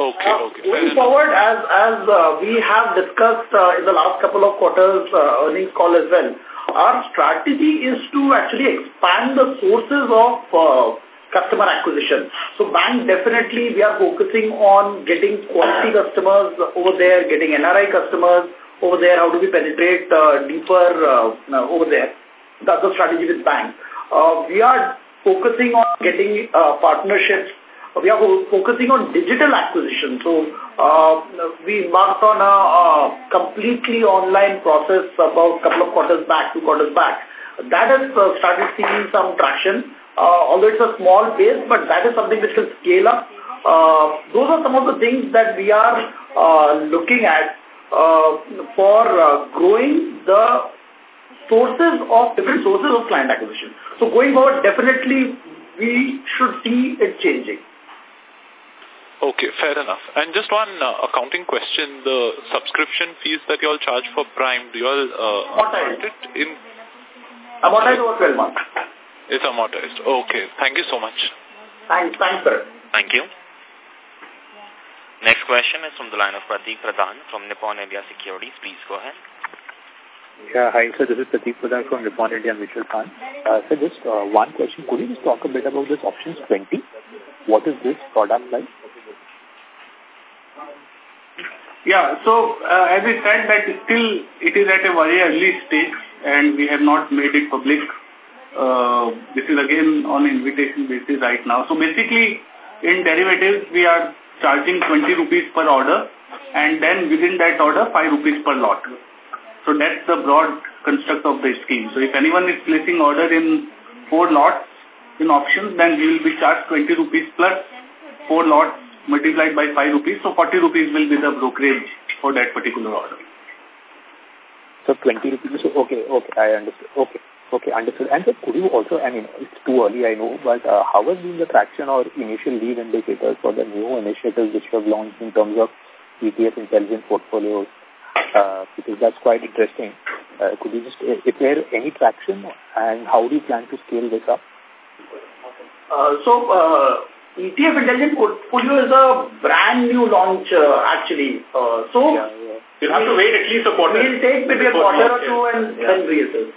Okay, uh, okay. Going forward, as as uh, we have discussed uh, in the last couple of quarters uh, earnings call as well, our strategy is to actually expand the sources of uh, customer acquisition. So bank definitely we are focusing on getting quality customers over there, getting NRI customers over there, how do we penetrate uh, deeper uh, over there. That's the strategy with bank. Uh, we are focusing on getting uh, partnerships. We are focusing on digital acquisition. So uh, we embarked on a, a completely online process about a couple of quarters back, two quarters back. That has uh, started seeing some traction uh, although it's a small base, but that is something which can scale up. Uh, those are some of the things that we are uh, looking at uh, for uh, growing the sources of different sources of client acquisition. So going forward, definitely we should see it changing. Okay, fair enough. And just one uh, accounting question, the subscription fees that you all charge for Prime, do you all uh, amortize it in? Amortize over 12 months. It's amortized. Okay. Thank you so much. Thanks. Thanks, sir. Thank you. Next question is from the line of Pratik Pradhan from Nippon India Securities. Please go ahead. Yeah, hi, sir. This is Pratik Pradhan from Nippon India Mutual Fund. Uh, so just uh, one question. Could you just talk a bit about this options 20? What is this product like? Yeah, so uh, as I said that still it is at a very early stage and we have not made it public uh, this is again on invitation basis right now. So basically, in derivatives, we are charging 20 rupees per order and then within that order, 5 rupees per lot. So that's the broad construct of the scheme. So if anyone is placing order in 4 lots in options, then he will be charged 20 rupees plus 4 lots multiplied by 5 rupees. So 40 rupees will be the brokerage for that particular order. So 20 rupees, okay, okay, I understand. Okay. Okay, understood. And so could you also, I mean, it's too early, I know, but uh, how has been the traction or initial lead indicators for the new initiatives which you have launched in terms of ETF intelligent portfolios? Uh, because that's quite interesting. Uh, could you just, is there any traction and how do you plan to scale this up? Uh, so, uh, ETF intelligent portfolio is a brand new launch uh, actually. Uh, so, yeah, yeah. you'll have to wait at least a quarter. We'll take maybe a quarter or two and yeah. then reassess.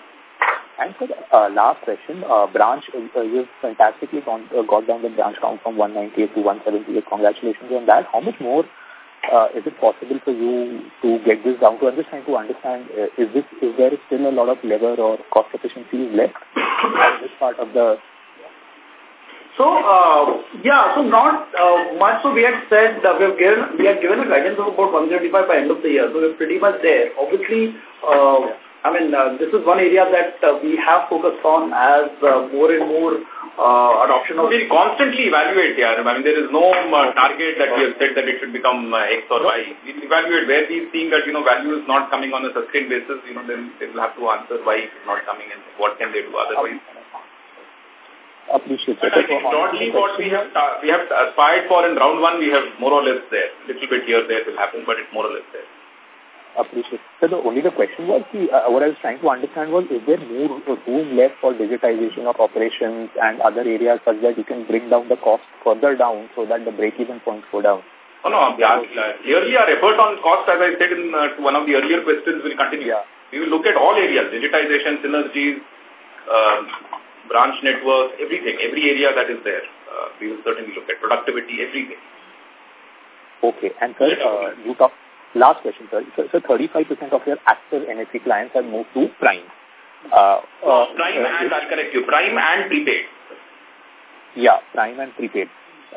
And for the uh, last question, uh, branch, uh, you've fantastically gone, uh, got down the branch count from 198 to 178. Congratulations on that. How much more uh, is it possible for you to get this down to? I'm just trying to understand, uh, is this is there still a lot of lever or cost efficiencies left in this part of the so, uh, yeah, so not uh, much. So we had said that we have given we had given a guidance of about 175 by end of the year. So we're pretty much there. Obviously, uh, I mean, uh, this is one area that uh, we have focused on as uh, more and more uh, adoption of... We constantly evaluate, yeah. I mean, there is no uh, target that we have said that it should become uh, X or Y. We evaluate where we've seen that, you know, value is not coming on a sustained basis, you know, then they will have to answer why it's not coming and what can they do otherwise. Appreciate that. I think broadly what we have, uh, we have aspired for in round one, we have more or less there. Little bit here, there will happen, but it's more or less there appreciate. So the only the question was, the, uh, what I was trying to understand was, is there more room left for digitization of operations and other areas such that you can bring down the cost further down so that the break-even points go down? Oh, no, clearly our effort on cost, as I said in uh, one of the earlier questions, will continue. Yeah. We will look at all areas, digitization, synergies, uh, branch network, everything, every area that is there. Uh, we will certainly look at productivity, everything. Okay, and sir, uh, you talk, Last question, sir. So, so 35% of your active NSE clients have moved to Prime. Uh, uh, Prime and, I'll correct you, Prime and prepaid. Yeah, Prime and prepaid.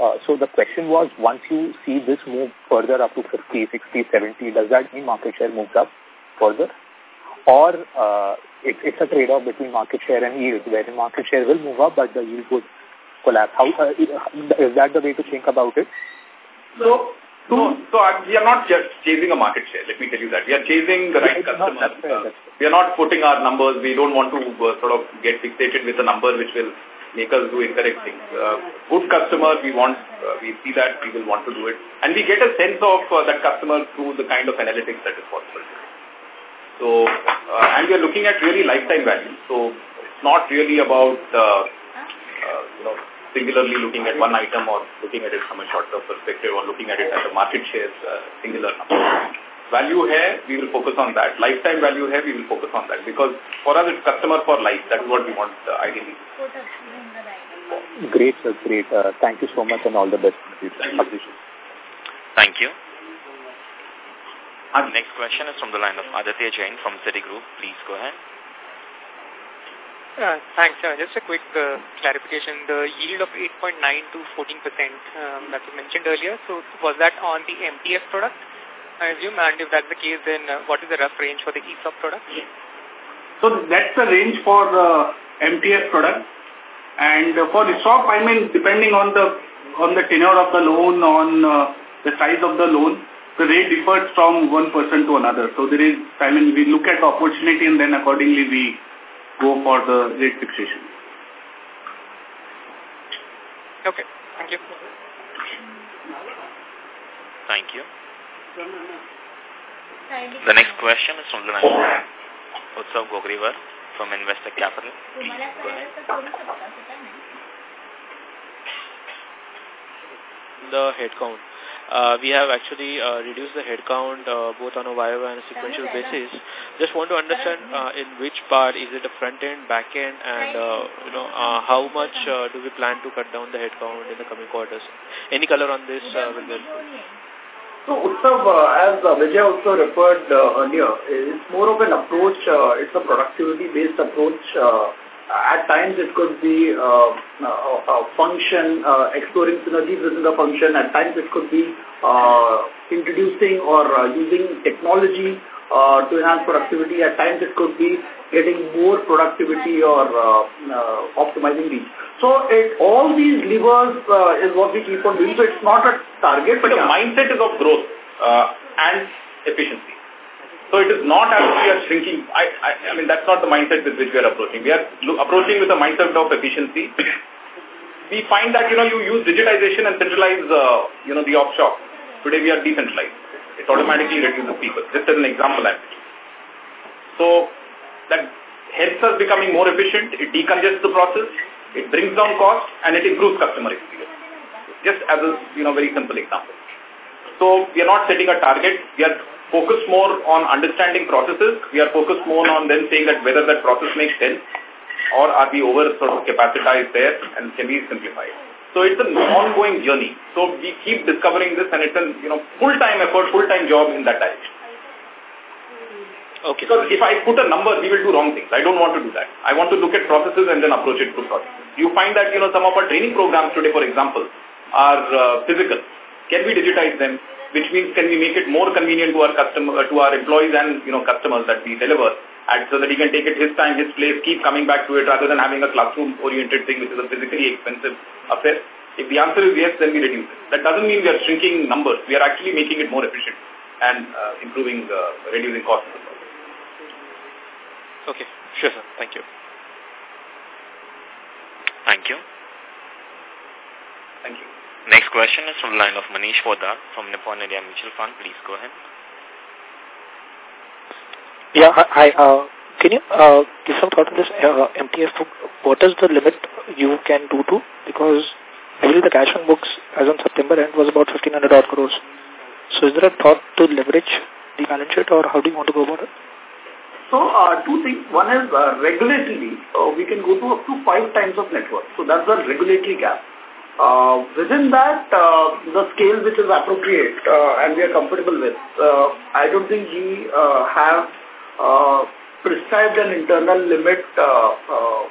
Uh, so the question was, once you see this move further up to 50, 60, 70, does that mean market share moves up further? Or uh, it, it's a trade-off between market share and yield, wherein market share will move up, but the yield would collapse. How, uh, is that the way to think about it? So, no, so we are not just chasing a market share. Let me tell you that. We are chasing the right customers. Uh, we are not putting our numbers. We don't want to uh, sort of get fixated with a number which will make us do incorrect things. Uh, good customer, we want, uh, we see that we will want to do it. And we get a sense of uh, that customer through the kind of analytics that is possible. So, uh, and we are looking at really lifetime value. So, it's not really about, uh, uh, you know, singularly looking at one item or looking at it from a short-term perspective or looking at it as a market share uh, singular number. Value here, we will focus on that. Lifetime value here, we will focus on that because for us it's customer for life. That's what we want uh, ideally. Great, sir. Great. Uh, thank you so much and all the best. Thank you. Our next question is from the line of Aditya Jain from Citigroup. Please go ahead. Uh, thanks. Uh, just a quick uh, clarification. The yield of 8.9 to 14 percent um, that was mentioned earlier, so was that on the MTF product, I assume? And if that's the case, then uh, what is the rough range for the ESOP product? So that's the range for the MTF product. And uh, for ESOP, I mean, depending on the on the tenure of the loan, on uh, the size of the loan, the rate differs from one person to another. So there is, I mean, we look at the opportunity and then accordingly we go for the rate fixation. Okay. Thank you. Thank you. The next question is from the line of Utsav Gogriwar from Investec Capital. The go ahead. The headcount. Uh, we have actually uh, reduced the headcount uh, both on a YOY and a sequential basis. Just want to understand uh, in which part is it a front end, back end, and uh, you know uh, how much uh, do we plan to cut down the headcount in the coming quarters? Any color on this uh, will be helpful. So, Utsav, uh, as uh, Vijay also referred uh, earlier, it's more of an approach, uh, it's a productivity-based approach. Uh, at times it could be uh, a, function, uh, exploring synergies within the function. At times it could be uh, introducing or uh, using technology uh, to enhance productivity. At times it could be getting more productivity or uh, uh, optimizing these. So it, all these levers uh, is what we keep on doing. So it's not a target. But the mindset is of growth uh, and efficiency. So it is not as we are shrinking. I, I, I mean, that's not the mindset with which we are approaching. We are approaching with a mindset of efficiency. We find that, you know, you use digitization and centralize, uh, you know, the offshore. Today we are decentralized. It automatically reduces people. Just as an example So that helps us becoming more efficient. It decongests the process. It brings down cost and it improves customer experience. Just as a, you know, very simple example. So we are not setting a target. We are focused more on understanding processes. We are focused more on then saying that whether that process makes sense or are we over sort of capacitized there and can we simplify it. So it's an ongoing journey. So we keep discovering this and it's a you know full-time effort, full-time job in that direction. Okay. Because if I put a number, we will do wrong things. I don't want to do that. I want to look at processes and then approach it through processes. You find that, you know, some of our training programs today, for example, are uh, physical. Can we digitize them? Which means can we make it more convenient to our customer, to our employees and, you know, customers that we deliver and so that he can take it his time, his place, keep coming back to it rather than having a classroom-oriented thing which is a physically expensive affair? If the answer is yes, then we reduce it. That doesn't mean we are shrinking numbers. We are actually making it more efficient and uh, improving, uh, reducing costs. Okay, sure, sir. Thank you. Thank you. Thank you. Next question is from the line of Manish Podar from Nippon India Mutual Fund. Please go ahead. Yeah, hi. Uh, can you uh, give some thought on this uh, MTF book? What is the limit you can do to? Because I believe the cash on books as on September end was about 1500 odd crores. So is there a thought to leverage the balance sheet or how do you want to go about it? So, uh, two things. One is uh, regulatory, uh, we can go to up to five times of net worth. So, that's the regulatory gap. Uh, within that, uh, the scale which is appropriate uh, and we are comfortable with, uh, I don't think we uh, have uh, prescribed an internal limit uh, uh,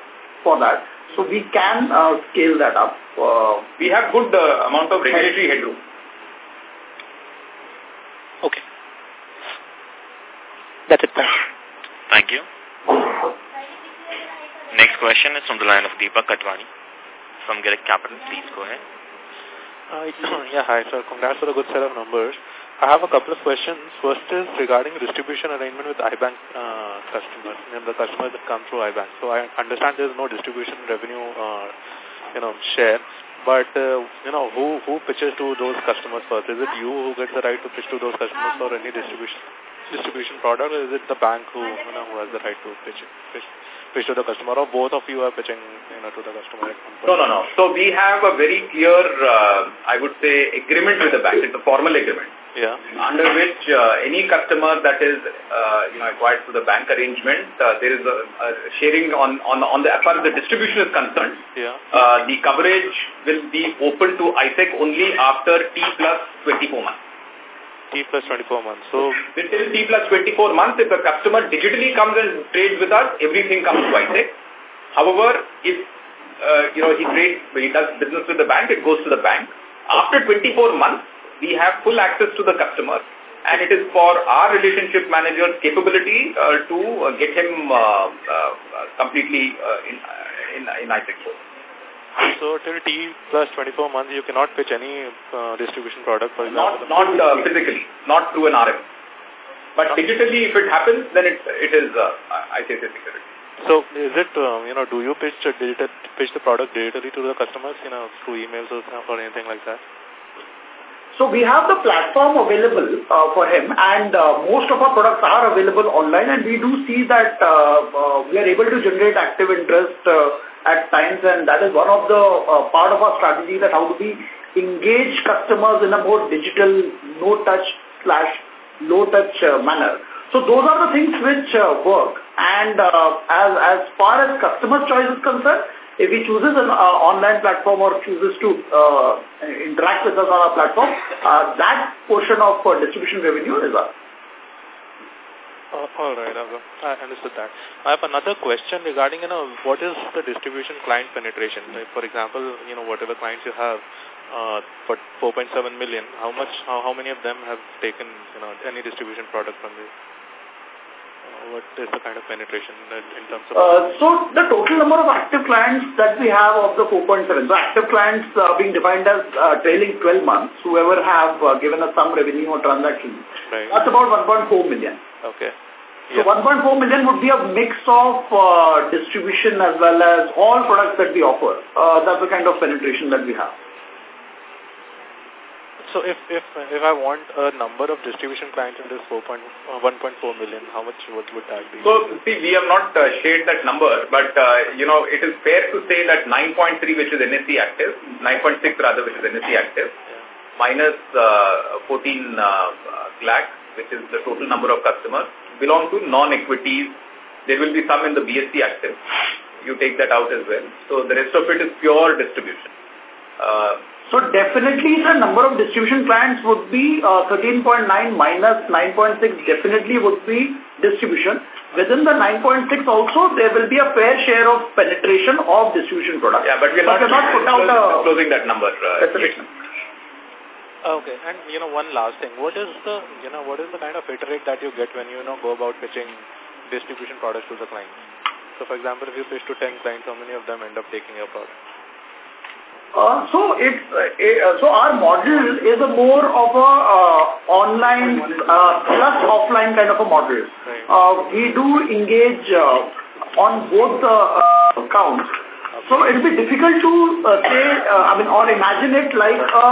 for that. So, we can uh, scale that up. Uh, we have good uh, amount of regulatory headroom. Okay. That's it. Thanks. Thank you. Next question is from the line of Deepak Katwani from Girik Capital. Please go ahead. Uh, yeah, hi, sir. Congrats for a good set of numbers. I have a couple of questions. First is regarding distribution arrangement with iBank uh, customers, and the customers that come through iBank. So I understand there is no distribution revenue, uh, you know, share. But, uh, you know, who, who pitches to those customers first? Is it you who gets the right to pitch to those customers for any distribution distribution product, or is it the bank who, you know, who has the right to pitch, pitch, pitch to the customer, or both of you are pitching, you know, to the customer? No, no, no. So we have a very clear, uh, I would say, agreement with the bank. It's a formal agreement. Yeah. Under which uh, any customer that is, uh, you know, acquired through the bank arrangement, uh, there is a, a, sharing on, on, on the, as far as the distribution is concerned, yeah. uh, the coverage will be open to ISEC only after T plus 24 months. T plus 24 months. So, until T plus 24 months, if the customer digitally comes and trades with us, everything comes to ISEC. However, if, uh, you know, he trades, he does business with the bank, it goes to the bank. After 24 months, we have full access to the customer and it is for our relationship manager's capability uh, to uh, get him uh, uh, completely uh, in, in, in ISEC So till T plus 24 months, you cannot pitch any uh, distribution product, for example? Not, not uh, physically, not through an RM. But digitally, if it happens, then it, it is uh, ICICI security. So is it, um, you know, do you pitch, digital, pitch the product digitally to the customers, you know, through emails or, or anything like that? So we have the platform available uh, for him and uh, most of our products are available online and we do see that uh, uh, we are able to generate active interest uh, at times and that is one of the uh, part of our strategy that how do we engage customers in a more digital, no-touch slash low-touch uh, manner. So those are the things which uh, work and uh, as, as far as customer choice is concerned, if he chooses an uh, online platform or chooses to uh, interact with us on our platform, uh, that portion of uh, distribution revenue is us. Uh, all right, I understood that. I have another question regarding, you know, what is the distribution client penetration? Like, for example, you know, whatever clients you have, uh, for 4.7 million, how much, how, how many of them have taken, you know, any distribution product from you? What is the kind of penetration in terms of... Uh, so the total number of active clients that we have of the 4.7, so active clients uh, being defined as uh, trailing 12 months, whoever have uh, given us some revenue or transactions, right. that's about 1.4 million. Okay. So 1.4 million would be a mix of uh, distribution as well as all products that we offer. Uh, that's the kind of penetration that we have. So if if if I want a number of distribution clients in this 4. Uh, 1.4 million, how much would, would that be? So see, we have not uh, shared that number, but uh, you know it is fair to say that 9.3, which is NSE active, 9.6 rather, which is NSE active, yeah. minus uh, 14 uh, lakh, which is the total number of customers, belong to non-equities. There will be some in the BSE active. You take that out as well. So the rest of it is pure distribution. Uh, so definitely the number of distribution clients would be uh, 13.9 minus 9.6 definitely would be distribution. Within the 9.6 also there will be a fair share of penetration of distribution products. Yeah, but we are not, not put out a closing that number. Uh, Okay, and you know one last thing. What is the you know what is the kind of hit rate that you get when you, you know go about pitching distribution products to the clients? So for example, if you pitch to 10 clients, how many of them end up taking your product? Uh, so it, uh, so our model is a more of a uh, online uh, plus offline kind of a model. Uh, we do engage uh, on both the accounts. So it will be difficult to say, I mean, or imagine it like a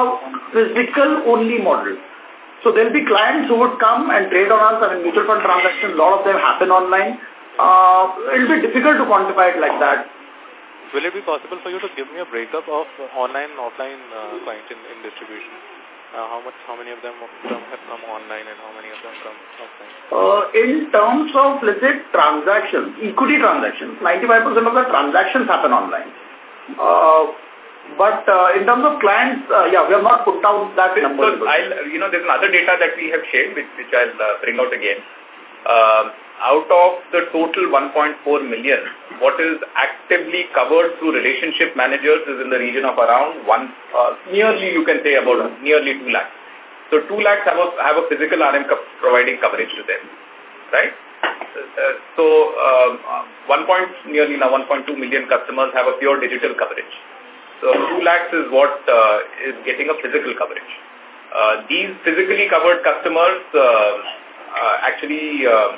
physical only model. So there will be clients who would come and trade on us. I mean, mutual fund transactions, a lot of them happen online. it will be difficult to quantify it like that. Will it be possible for you to give me a breakup of online and offline uh, clients in, in distribution? Uh, how much, how many of them from, have come online and how many of them come offline? Uh, in terms of, let's say, transactions, equity transactions, 95% of the transactions happen online. Uh, but uh, in terms of clients, uh, yeah, we have not put out that number. So I'll, you know, there's another data that we have shared, which, which I'll uh, bring out again. Uh, out of the total 1.4 million, what is actively covered through relationship managers is in the region of around one, uh, nearly you can say about nearly 2 lakhs. So 2 lakhs have a, have a physical RM co providing coverage to them, right? Uh, so um, 1 point, nearly now 1.2 million customers have a pure digital coverage. So 2 lakhs is what uh, is getting a physical coverage. uh, these physically covered customers uh, uh, actually uh, uh,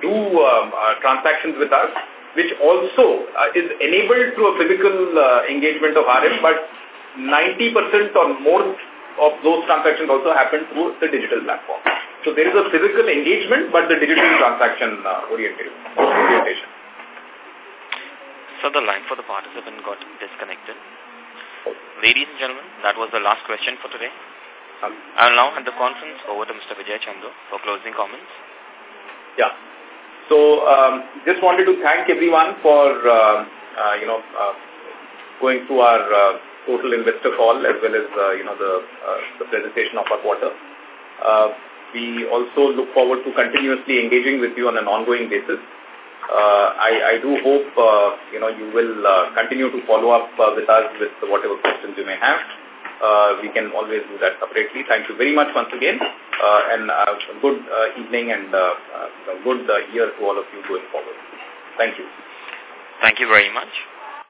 do um, uh, transactions with us, which also uh, is enabled through a physical uh, engagement of RM, but 90% or more of those transactions also happen through the digital platform. So there is a physical engagement, but the digital transaction uh, orientation. So the line for the participant got disconnected. Ladies and gentlemen, that was the last question for today. I will now hand the conference over to Mr. Vijay Chandok for closing comments. Yeah. So, um, just wanted to thank everyone for, uh, uh, you know, uh, going through our uh, total investor call as well as, uh, you know, the, uh, the presentation of our quarter. Uh, we also look forward to continuously engaging with you on an ongoing basis. Uh, I, I do hope, uh, you know, you will uh, continue to follow up uh, with us with whatever questions you may have we can always do that separately. Thank you very much once again, uh, and uh, good uh, evening and uh, uh, good uh, year to all of you going forward. Thank you. Thank you very much.